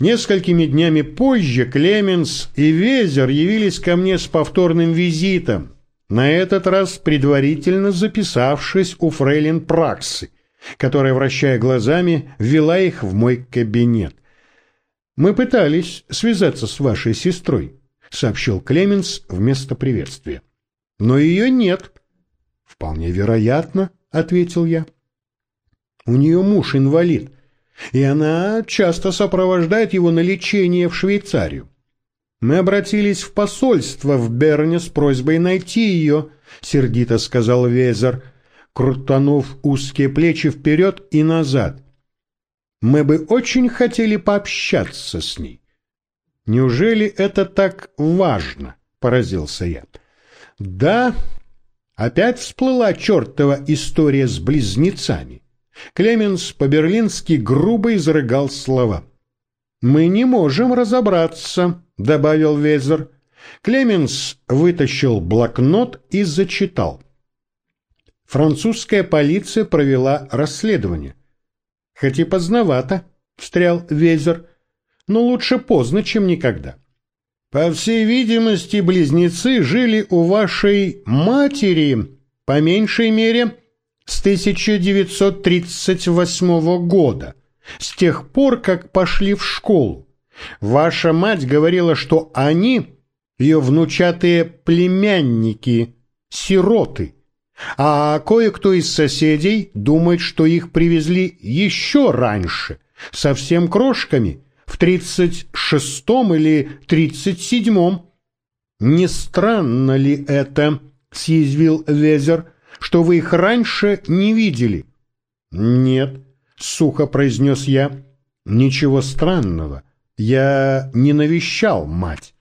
Несколькими днями позже Клеменс и Везер явились ко мне с повторным визитом, на этот раз предварительно записавшись у фрейлин Праксы, которая, вращая глазами, ввела их в мой кабинет. «Мы пытались связаться с вашей сестрой», — сообщил Клеменс вместо приветствия. «Но ее нет». «Вполне вероятно», — ответил я. «У нее муж инвалид, и она часто сопровождает его на лечение в Швейцарию. Мы обратились в посольство в Берне с просьбой найти ее, — сердито сказал Везер, крутанув узкие плечи вперед и назад. Мы бы очень хотели пообщаться с ней. Неужели это так важно? — поразился я. Да, опять всплыла чертова история с близнецами. Клеменс по-берлински грубо изрыгал слова. «Мы не можем разобраться», — добавил Везер. Клеменс вытащил блокнот и зачитал. Французская полиция провела расследование. «Хоть и поздновато», — встрял Везер, — «но лучше поздно, чем никогда». «По всей видимости, близнецы жили у вашей матери, по меньшей мере, с 1938 года, с тех пор, как пошли в школу. Ваша мать говорила, что они, ее внучатые племянники, сироты, а кое-кто из соседей думает, что их привезли еще раньше, совсем крошками, в 36-м или 37-м. «Не странно ли это?» — съязвил Везер — что вы их раньше не видели. Нет, сухо произнес я. Ничего странного. Я не навещал мать.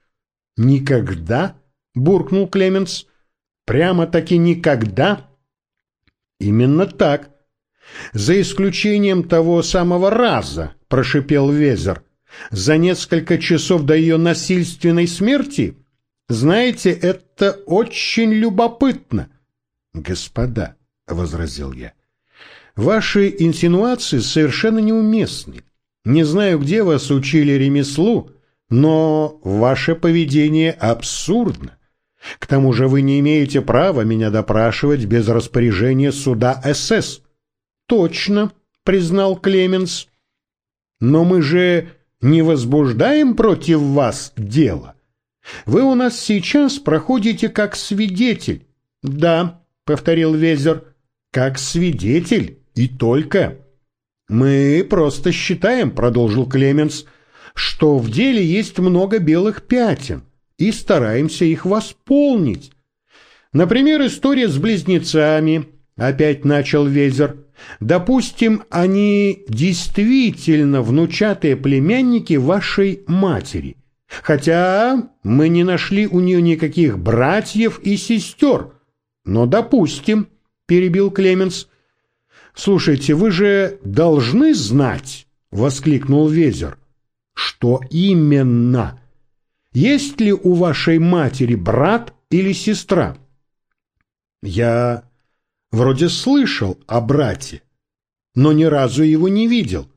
Никогда? буркнул Клеменс. Прямо-таки никогда? Именно так. За исключением того самого раза, прошипел Везер. За несколько часов до ее насильственной смерти? Знаете, это очень любопытно. «Господа», — возразил я, — «ваши инсинуации совершенно неуместны. Не знаю, где вас учили ремеслу, но ваше поведение абсурдно. К тому же вы не имеете права меня допрашивать без распоряжения суда СС». «Точно», — признал Клеменс. «Но мы же не возбуждаем против вас дело. Вы у нас сейчас проходите как свидетель. Да, повторил Везер, как свидетель и только. Мы просто считаем, продолжил Клеменс, что в деле есть много белых пятен и стараемся их восполнить. Например, история с близнецами, опять начал Везер. Допустим, они действительно внучатые племянники вашей матери, хотя мы не нашли у нее никаких братьев и сестер, но допустим, перебил Клеменс. Слушайте, вы же должны знать, воскликнул Везер. Что именно? Есть ли у вашей матери брат или сестра? Я вроде слышал о брате, но ни разу его не видел.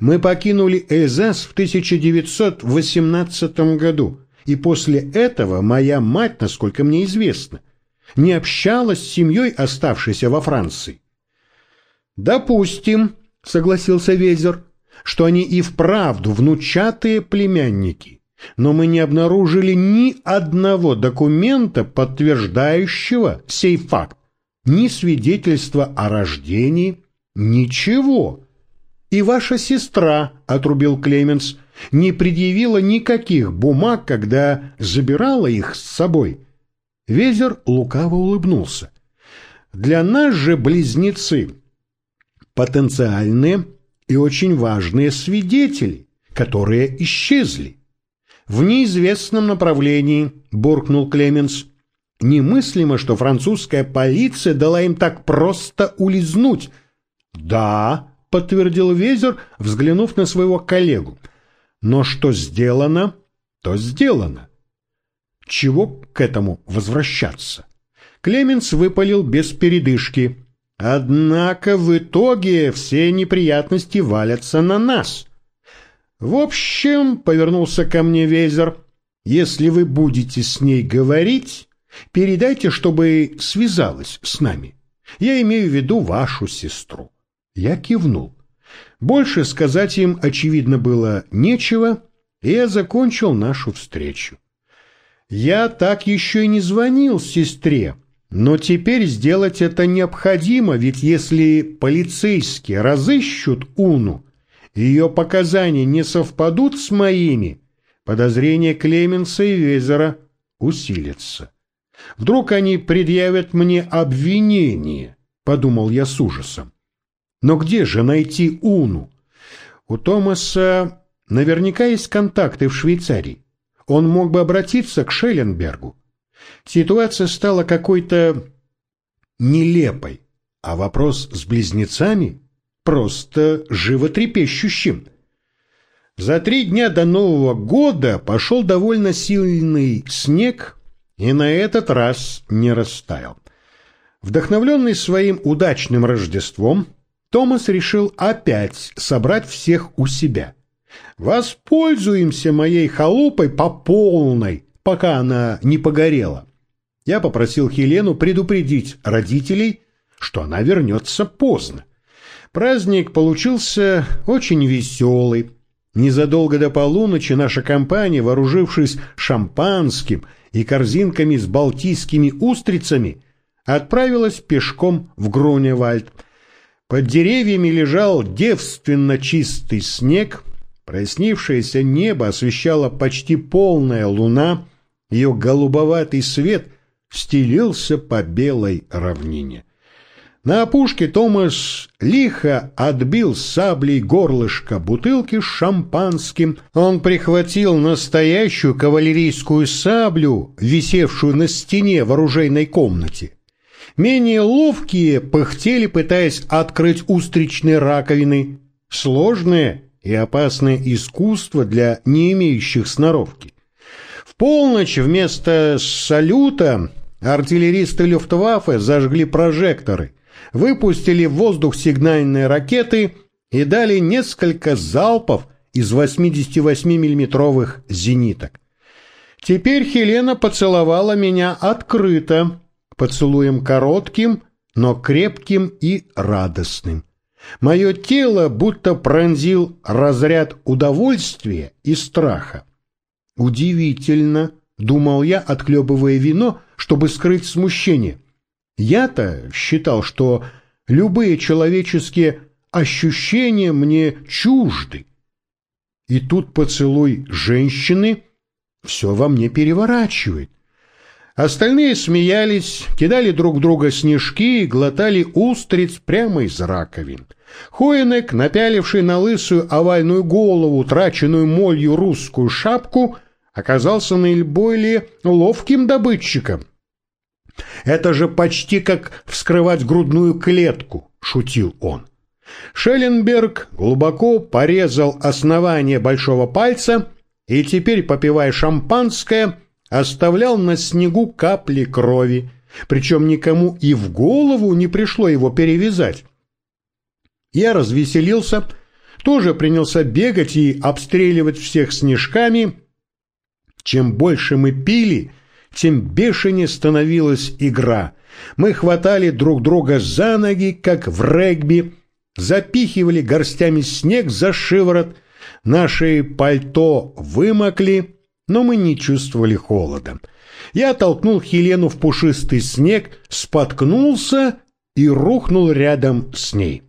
Мы покинули Эльзас в 1918 году, и после этого моя мать, насколько мне известно, не общалась с семьей, оставшейся во Франции. «Допустим», — согласился Везер, — «что они и вправду внучатые племянники, но мы не обнаружили ни одного документа, подтверждающего сей факт, ни свидетельства о рождении, ничего». «И ваша сестра», — отрубил Клеменс, — «не предъявила никаких бумаг, когда забирала их с собой». Везер лукаво улыбнулся. Для нас же близнецы – потенциальные и очень важные свидетели, которые исчезли. В неизвестном направлении, буркнул Клеменс. Немыслимо, что французская полиция дала им так просто улизнуть. Да, подтвердил Везер, взглянув на своего коллегу. Но что сделано, то сделано. Чего к этому возвращаться? Клеменс выпалил без передышки. Однако в итоге все неприятности валятся на нас. В общем, повернулся ко мне Вейзер, если вы будете с ней говорить, передайте, чтобы связалась с нами. Я имею в виду вашу сестру. Я кивнул. Больше сказать им, очевидно, было нечего, и я закончил нашу встречу. Я так еще и не звонил сестре, но теперь сделать это необходимо, ведь если полицейские разыщут Уну, ее показания не совпадут с моими, подозрения Клеменса и Везера усилятся. Вдруг они предъявят мне обвинение, подумал я с ужасом. Но где же найти Уну? У Томаса наверняка есть контакты в Швейцарии. Он мог бы обратиться к Шелленбергу. Ситуация стала какой-то нелепой, а вопрос с близнецами просто животрепещущим. За три дня до Нового года пошел довольно сильный снег и на этот раз не растаял. Вдохновленный своим удачным Рождеством, Томас решил опять собрать всех у себя. «Воспользуемся моей халупой по полной, пока она не погорела». Я попросил Хелену предупредить родителей, что она вернется поздно. Праздник получился очень веселый. Незадолго до полуночи наша компания, вооружившись шампанским и корзинками с балтийскими устрицами, отправилась пешком в Груневальд. Под деревьями лежал девственно чистый снег, прояснившееся небо освещала почти полная луна, ее голубоватый свет стелился по белой равнине. На опушке Томас лихо отбил саблей горлышко бутылки с шампанским. Он прихватил настоящую кавалерийскую саблю, висевшую на стене в оружейной комнате. Менее ловкие пыхтели, пытаясь открыть устричные раковины. Сложное и опасное искусство для не имеющих сноровки. В полночь вместо салюта артиллеристы Люфтваффе зажгли прожекторы выпустили в воздух сигнальные ракеты и дали несколько залпов из 88 миллиметровых зениток. Теперь Хелена поцеловала меня открыто, поцелуем коротким, но крепким и радостным. Мое тело будто пронзил разряд удовольствия и страха. Удивительно, думал я, отхлебывая вино, чтобы скрыть смущение. Я-то считал, что любые человеческие ощущения мне чужды. И тут поцелуй женщины все во мне переворачивает. Остальные смеялись, кидали друг друга снежки и глотали устриц прямо из раковин. Хоенек, напяливший на лысую овальную голову, траченную молью русскую шапку, оказался наиболее ловким добытчиком — это же почти как вскрывать грудную клетку, шутил он. Шелленберг глубоко порезал основание большого пальца и теперь, попивая шампанское, оставлял на снегу капли крови, причем никому и в голову не пришло его перевязать. Я развеселился, тоже принялся бегать и обстреливать всех снежками. Чем больше мы пили, тем бешенее становилась игра. Мы хватали друг друга за ноги, как в регби, запихивали горстями снег за шиворот, наши пальто вымокли, но мы не чувствовали холода. Я толкнул Хелену в пушистый снег, споткнулся и рухнул рядом с ней.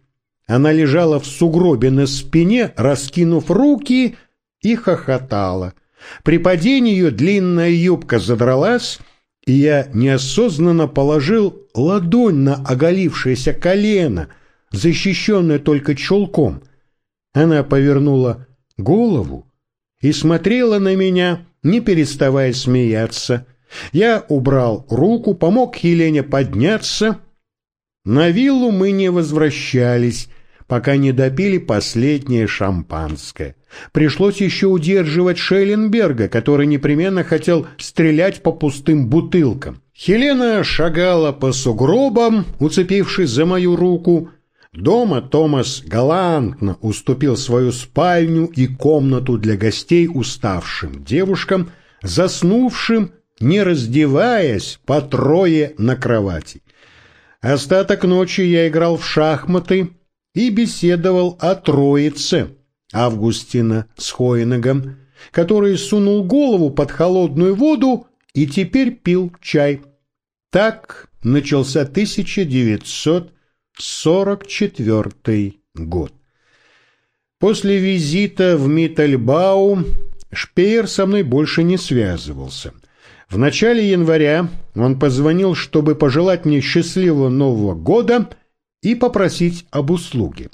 Она лежала в сугробе на спине, раскинув руки, и хохотала — при падении ее длинная юбка задралась, и я неосознанно положил ладонь на оголившееся колено, защищенное только чулком. Она повернула голову и смотрела на меня, не переставая смеяться. Я убрал руку, помог Елене подняться. На виллу мы не возвращались, пока не допили последнее шампанское. Пришлось еще удерживать Шелленберга, который непременно хотел стрелять по пустым бутылкам. Хелена шагала по сугробам, уцепившись за мою руку. Дома Томас галантно уступил свою спальню и комнату для гостей уставшим девушкам, заснувшим, не раздеваясь, по трое на кровати. Остаток ночи я играл в шахматы и беседовал о троице Августина с Хоинегом, который сунул голову под холодную воду и теперь пил чай. Так начался 1944 год. После визита в Миттельбау Шпеер со мной больше не связывался. В начале января он позвонил, чтобы пожелать мне счастливого Нового года и попросить об услуге.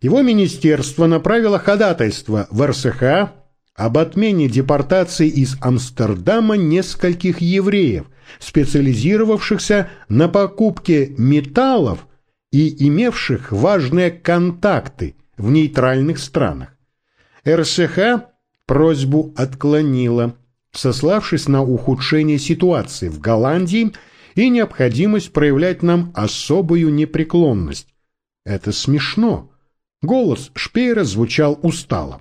Его министерство направило ходатайство в РСХ об отмене депортации из Амстердама нескольких евреев, специализировавшихся на покупке металлов и имевших важные контакты в нейтральных странах. РСХ просьбу отклонила, сославшись на ухудшение ситуации в Голландии и необходимость проявлять нам особую непреклонность. Это смешно. Голос Шпеера звучал устало.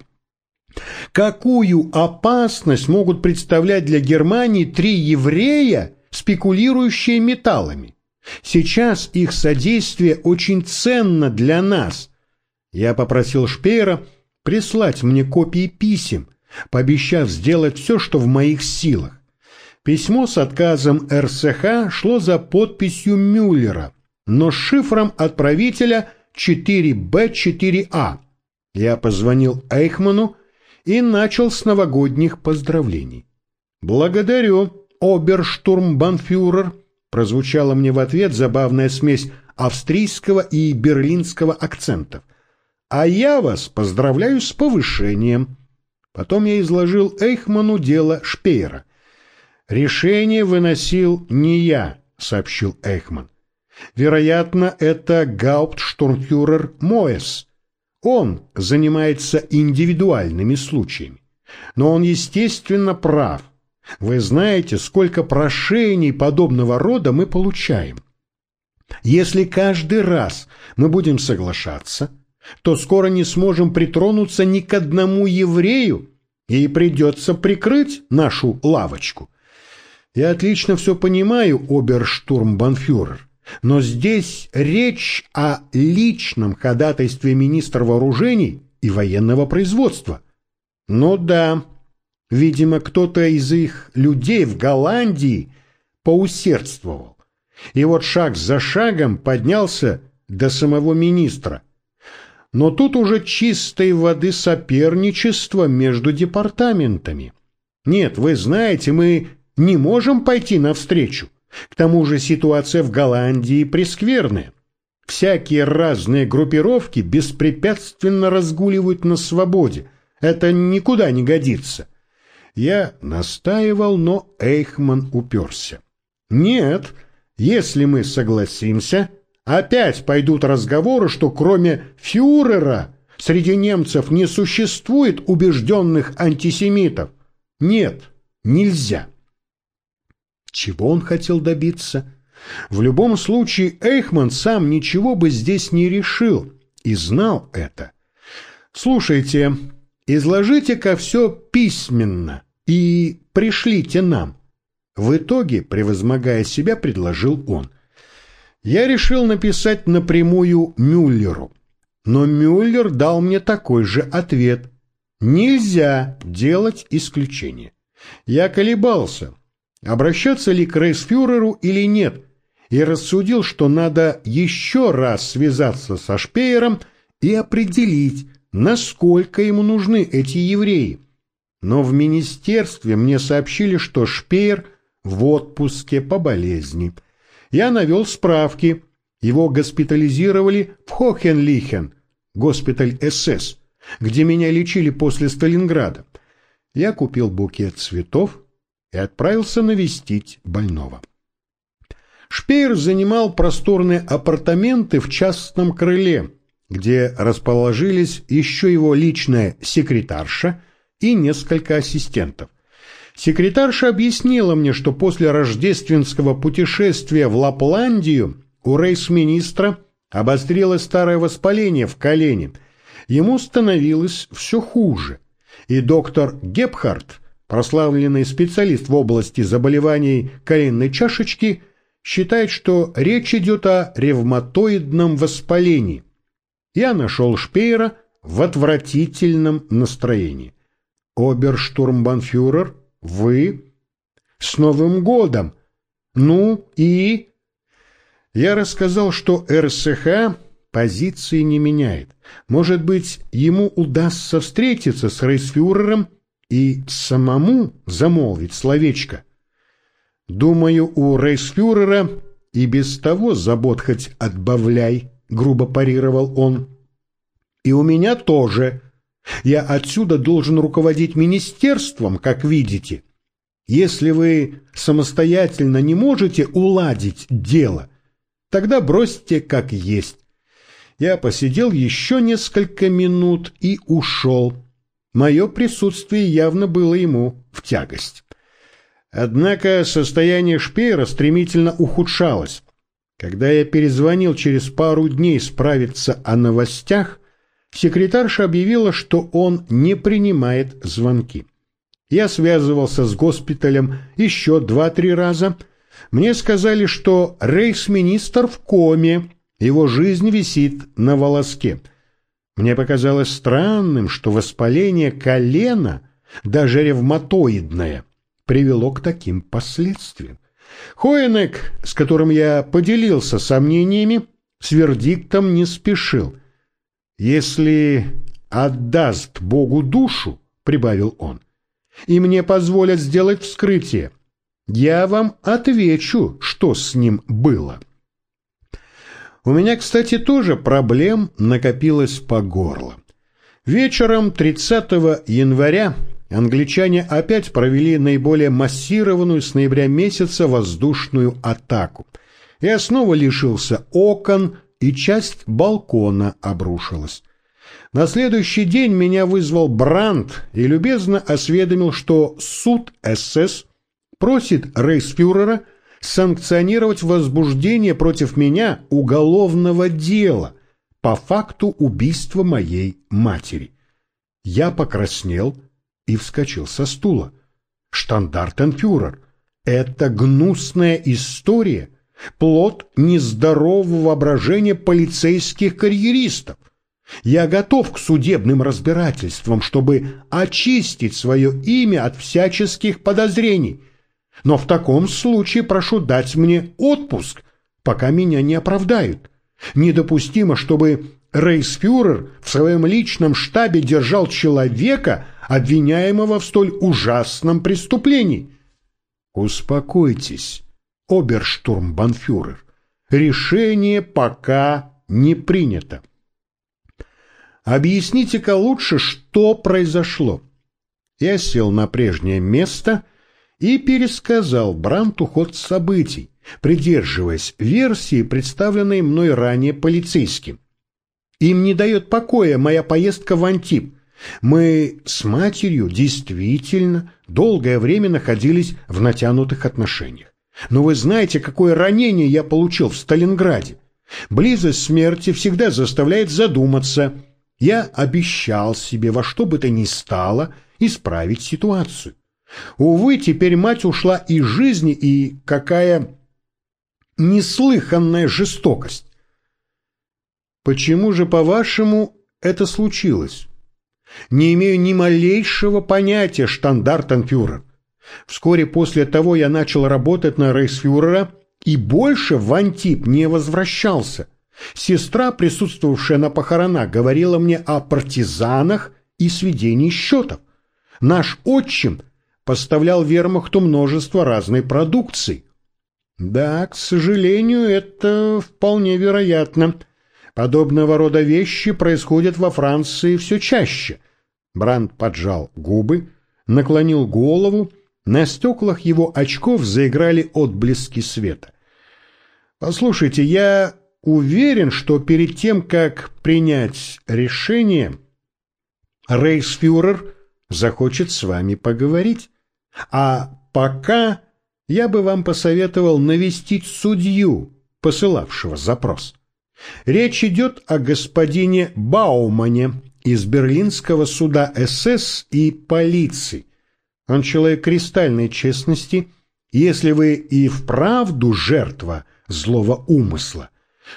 Какую опасность могут представлять для Германии три еврея, спекулирующие металлами? Сейчас их содействие очень ценно для нас. Я попросил Шпеера прислать мне копии писем, пообещав сделать все, что в моих силах. Письмо с отказом РСХ шло за подписью Мюллера, но с шифром отправителя 4Б4А. Я позвонил Эйхману и начал с новогодних поздравлений. «Благодарю, оберштурмбанфюрер», прозвучала мне в ответ забавная смесь австрийского и берлинского акцентов. «А я вас поздравляю с повышением». Потом я изложил Эйхману дело Шпеера. «Решение выносил не я», — сообщил Эйхман. «Вероятно, это гауптштурмфюрер Моэс. Он занимается индивидуальными случаями. Но он, естественно, прав. Вы знаете, сколько прошений подобного рода мы получаем. Если каждый раз мы будем соглашаться, то скоро не сможем притронуться ни к одному еврею, и придется прикрыть нашу лавочку. Я отлично все понимаю, оберштурмбанфюрер, но здесь речь о личном ходатайстве министра вооружений и военного производства. Ну да, видимо, кто-то из их людей в Голландии поусердствовал. И вот шаг за шагом поднялся до самого министра – но тут уже чистой воды соперничество между департаментами. Нет, вы знаете, мы не можем пойти навстречу. К тому же ситуация в Голландии прескверная. Всякие разные группировки беспрепятственно разгуливают на свободе. Это никуда не годится. Я настаивал, но Эйхман уперся. Нет, если мы согласимся, Опять пойдут разговоры, что кроме фюрера среди немцев не существует убежденных антисемитов. Нет, нельзя. Чего он хотел добиться? В любом случае Эйхман сам ничего бы здесь не решил и знал это. Слушайте, изложите-ка все письменно и пришлите нам. В итоге, превозмогая себя, предложил он – я решил написать напрямую Мюллеру. Но Мюллер дал мне такой же ответ. Нельзя делать исключение. Я колебался, обращаться ли к рейсфюреру или нет, и рассудил, что надо еще раз связаться со Шпеером и определить, насколько ему нужны эти евреи. Но в министерстве мне сообщили, что Шпеер в отпуске по болезни – я навел справки. Его госпитализировали в Хохенлихен, госпиталь СС, где меня лечили после Сталинграда. Я купил букет цветов и отправился навестить больного. Шпеер занимал просторные апартаменты в частном крыле, где расположились еще его личная секретарша и несколько ассистентов. Секретарша объяснила мне, что после рождественского путешествия в Лапландию у рейс-министра Обострилось старое воспаление в колене. Ему становилось все хуже. И доктор Гепхард, прославленный специалист в области заболеваний коленной чашечки, считает, что речь идет о ревматоидном воспалении. Я нашел Шпеера в отвратительном настроении. «Оберштурмбанфюрер, вы?» «С Новым годом!» «Ну и?» Я рассказал, что РСХ позиции не меняет. Может быть, ему удастся встретиться с рейсфюрером и самому замолвить словечко. Думаю, у рейсфюрера и без того забот хоть отбавляй, грубо парировал он. И у меня тоже. Я отсюда должен руководить министерством, как видите. Если вы самостоятельно не можете уладить дело, тогда бросьте как есть. Я посидел еще несколько минут и ушел. Мое присутствие явно было ему в тягость. Однако состояние Шпеера стремительно ухудшалось. Когда я перезвонил через пару дней справиться о новостях, секретарша объявила, что он не принимает звонки. Я связывался с госпиталем еще два-три раза. Мне сказали, что рейс-министр в коме, его жизнь висит на волоске. Мне показалось странным, что воспаление колена, даже ревматоидное, привело к таким последствиям. Хоенек, с которым я поделился сомнениями, с вердиктом не спешил. «Если отдаст Богу душу», — прибавил он, и мне позволят сделать вскрытие, я вам отвечу, что с ним было. У меня, кстати, тоже проблем накопилось по горло. Вечером 30 января англичане опять провели наиболее массированную с ноября месяца воздушную атаку. Я снова лишился окон, и часть балкона обрушилась. На следующий день меня вызвал Брандт и любезно осведомил, что суд СС просит рейхсфюрера санкционировать возбуждение против меня уголовного дела по факту убийства моей матери. Я покраснел и вскочил со стула. Штандартенфюрер, это гнусная история, плод нездорового воображения полицейских карьеристов. Я готов к судебным разбирательствам, чтобы очистить свое имя от всяческих подозрений. Но в таком случае прошу дать мне отпуск, пока меня не оправдают. Недопустимо, чтобы рейсфюрер в своем личном штабе держал человека, обвиняемого в столь ужасном преступлении. Успокойтесь, оберштурмбанфюрер. Решение пока не принято. Объясните-ка лучше, что произошло. Я сел на прежнее место и пересказал Бранту ход событий, придерживаясь версии, представленной мной ранее полицейским. Им не дает покоя моя поездка в Антип. Мы с матерью действительно долгое время находились в натянутых отношениях. Но вы знаете, какое ранение я получил в Сталинграде. Близость смерти всегда заставляет задуматься – я обещал себе во что бы то ни стало исправить ситуацию. Увы, теперь мать ушла из жизни, и какая неслыханная жестокость. Почему же, по-вашему, это случилось? Не имею ни малейшего понятия, штандартенфюрер. Вскоре после того я начал работать на рейсфюрера и больше в Антип не возвращался. Сестра, присутствовавшая на похоронах, говорила мне о партизанах и сведении счетов. Наш отчим поставлял вермахту множество разной продукции. Да, к сожалению, это вполне вероятно. Подобного рода вещи происходят во Франции все чаще. Бранд поджал губы, наклонил голову, на стеклах его очков заиграли отблески света. «Послушайте, я уверен, что перед тем, как принять решение, рейсфюрер захочет с вами поговорить. А пока я бы вам посоветовал навестить судью, посылавшего запрос. Речь идет о господине Баумане из берлинского суда СС и полиции. Он человек кристальной честности. Если вы и вправду жертва злого умысла,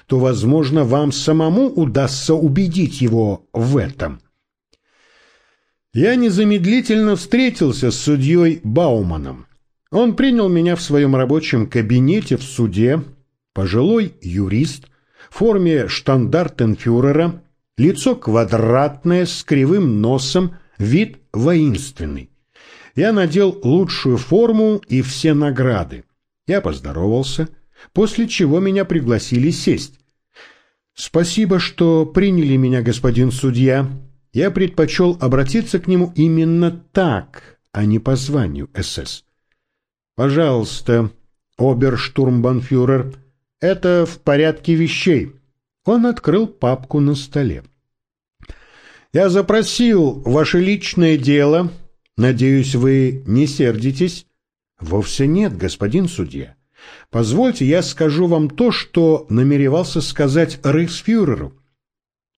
то, возможно, вам самому удастся убедить его в этом. Я незамедлительно встретился с судьей Бауманом. Он принял меня в своем рабочем кабинете в суде, пожилой юрист, в форме штандартенфюрера, лицо квадратное, с кривым носом, вид воинственный. Я надел лучшую форму и все награды. Я поздоровался, после чего меня пригласили сесть. «Спасибо, что приняли меня, господин судья», я предпочел обратиться к нему именно так, а не по званию СС. «Пожалуйста, оберштурмбанфюрер, это в порядке вещей». Он открыл папку на столе. «Я запросил ваше личное дело. Надеюсь, вы не сердитесь?» «Вовсе нет, господин судья. Позвольте, я скажу вам то, что намеревался сказать рейхсфюреру.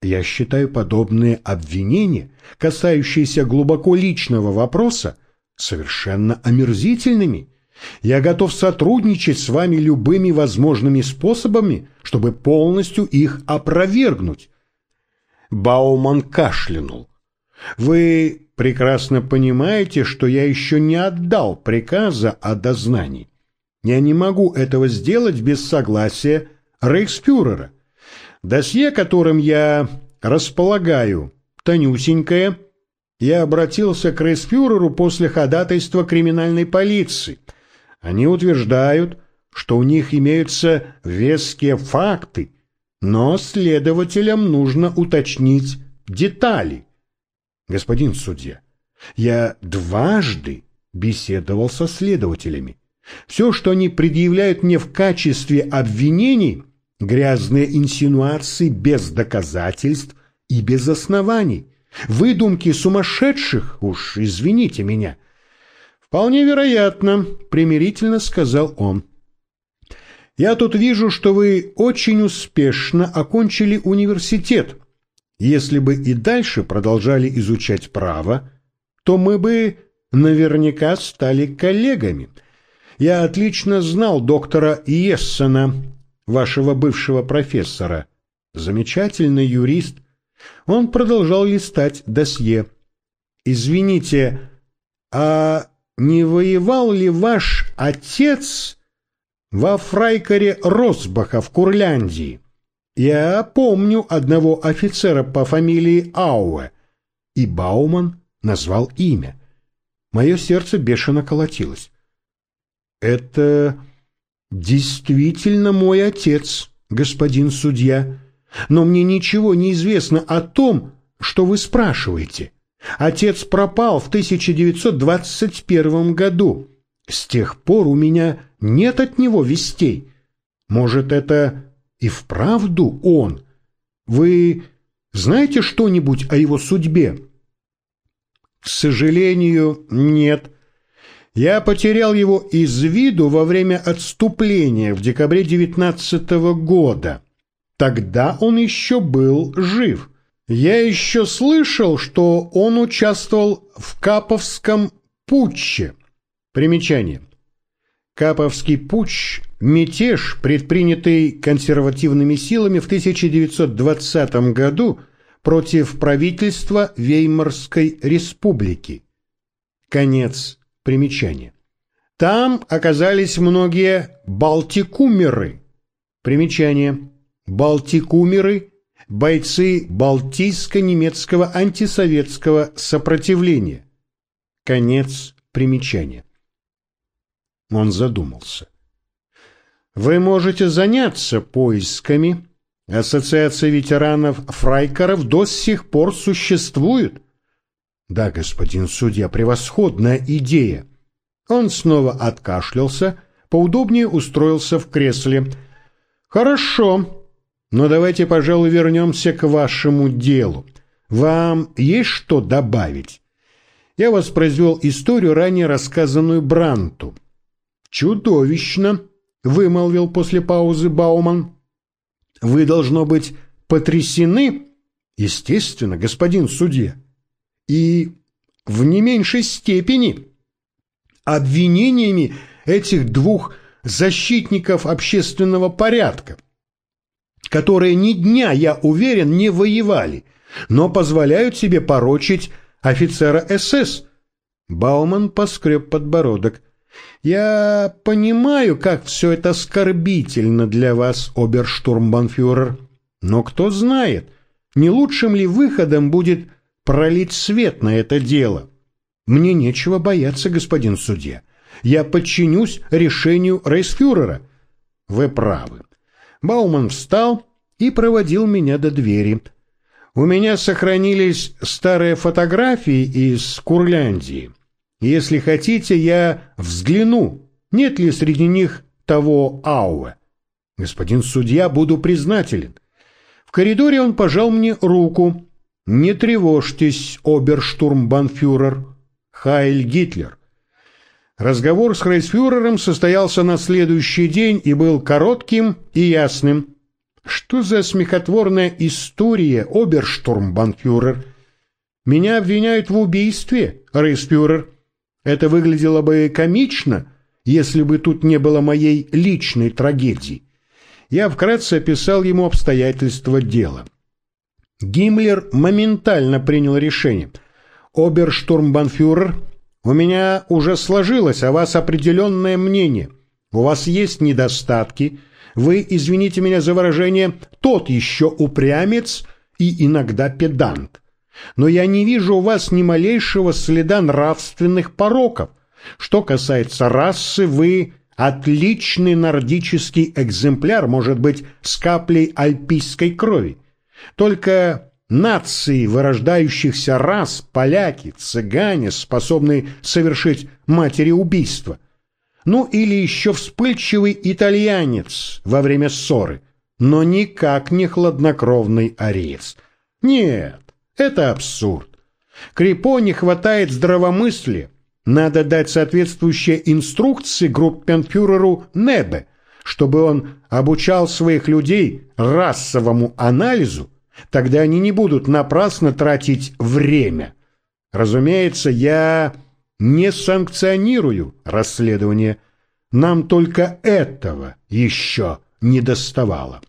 Я считаю подобные обвинения, касающиеся глубоко личного вопроса, совершенно омерзительными. Я готов сотрудничать с вами любыми возможными способами, чтобы полностью их опровергнуть. Бауман кашлянул. Вы прекрасно понимаете, что я еще не отдал приказа о дознании. Я не могу этого сделать без согласия рейхспюрера. Досье, которым я располагаю, тонюсенькое. Я обратился к рейсфюреру после ходатайства криминальной полиции. Они утверждают, что у них имеются веские факты, но следователям нужно уточнить детали. Господин судья, я дважды беседовал со следователями. Все, что они предъявляют мне в качестве обвинений, Грязные инсинуации без доказательств и без оснований. Выдумки сумасшедших, уж извините меня. Вполне вероятно, примирительно сказал он. Я тут вижу, что вы очень успешно окончили университет. Если бы и дальше продолжали изучать право, то мы бы наверняка стали коллегами. Я отлично знал доктора Иессена, вашего бывшего профессора. Замечательный юрист. Он продолжал листать досье. Извините, а не воевал ли ваш отец во фрайкере Росбаха в Курляндии? Я помню одного офицера по фамилии Ауэ, и Бауман назвал имя. Мое сердце бешено колотилось. Это «Действительно мой отец, господин судья, но мне ничего не известно о том, что вы спрашиваете. Отец пропал в 1921 году. С тех пор у меня нет от него вестей. Может, это и вправду он? Вы знаете что-нибудь о его судьбе?» «К сожалению, нет», я потерял его из виду во время отступления в декабре 19 года. Тогда он еще был жив. Я еще слышал, что он участвовал в Каповском путче. Примечание. Каповский путч – мятеж, предпринятый консервативными силами в 1920 году против правительства Веймарской республики. Конец Примечание. Там оказались многие балтикумеры. Примечание. Балтикумеры – бойцы Балтийско-немецкого антисоветского сопротивления. Конец примечания. Он задумался. Вы можете заняться поисками. Ассоциация ветеранов Фрайкеров до сих пор существует. Да, господин судья, превосходная идея. Он снова откашлялся, поудобнее устроился в кресле. Хорошо, но давайте, пожалуй, вернемся к вашему делу. Вам есть что добавить? Я воспроизвел историю, ранее рассказанную Бранту. Чудовищно, вымолвил после паузы Бауман. Вы, должно быть, потрясены, естественно, господин судья, и в не меньшей степени обвинениями этих двух защитников общественного порядка, которые ни дня, я уверен, не воевали, но позволяют себе порочить офицера СС. Бауман поскреб подбородок. «Я понимаю, как все это оскорбительно для вас, оберштурмбанфюрер, но кто знает, не лучшим ли выходом будет пролить свет на это дело? Мне нечего бояться, господин судья. Я подчинюсь решению рейсфюрера». «Вы правы». Бауман встал и проводил меня до двери. У меня сохранились старые фотографии из Курляндии. Если хотите, я взгляну, нет ли среди них того Ауэ. Господин судья, буду признателен. В коридоре он пожал мне руку. Не тревожьтесь, оберштурмбанфюрер. Хайль Гитлер. Разговор с рейсфюрером состоялся на следующий день и был коротким и ясным. Что за смехотворная история, оберштурмбанфюрер? Меня обвиняют в убийстве, рейсфюрер. Это выглядело бы комично, если бы тут не было моей личной трагедии. Я вкратце описал ему обстоятельства дела. Гиммлер моментально принял решение. «Оберштурмбанфюрер, у меня уже сложилось о вас определенное мнение. У вас есть недостатки, вы, извините меня за выражение, тот еще упрямец и иногда педант. Но я не вижу у вас ни малейшего следа нравственных пороков. Что касается расы, вы отличный нордический экземпляр, может быть, с каплей альпийской крови. Только нации вырождающихся рас, поляки, цыгане, способны совершить матери убийства – ну или еще вспыльчивый итальянец во время ссоры, но никак не хладнокровный ариец. Нет, это абсурд. Крипо не хватает здравомыслия. Надо дать соответствующие инструкции группенфюреру Небе, чтобы он обучал своих людей расовому анализу, тогда они не будут напрасно тратить время. Разумеется, я не санкционирую расследование. Нам только этого еще не доставало.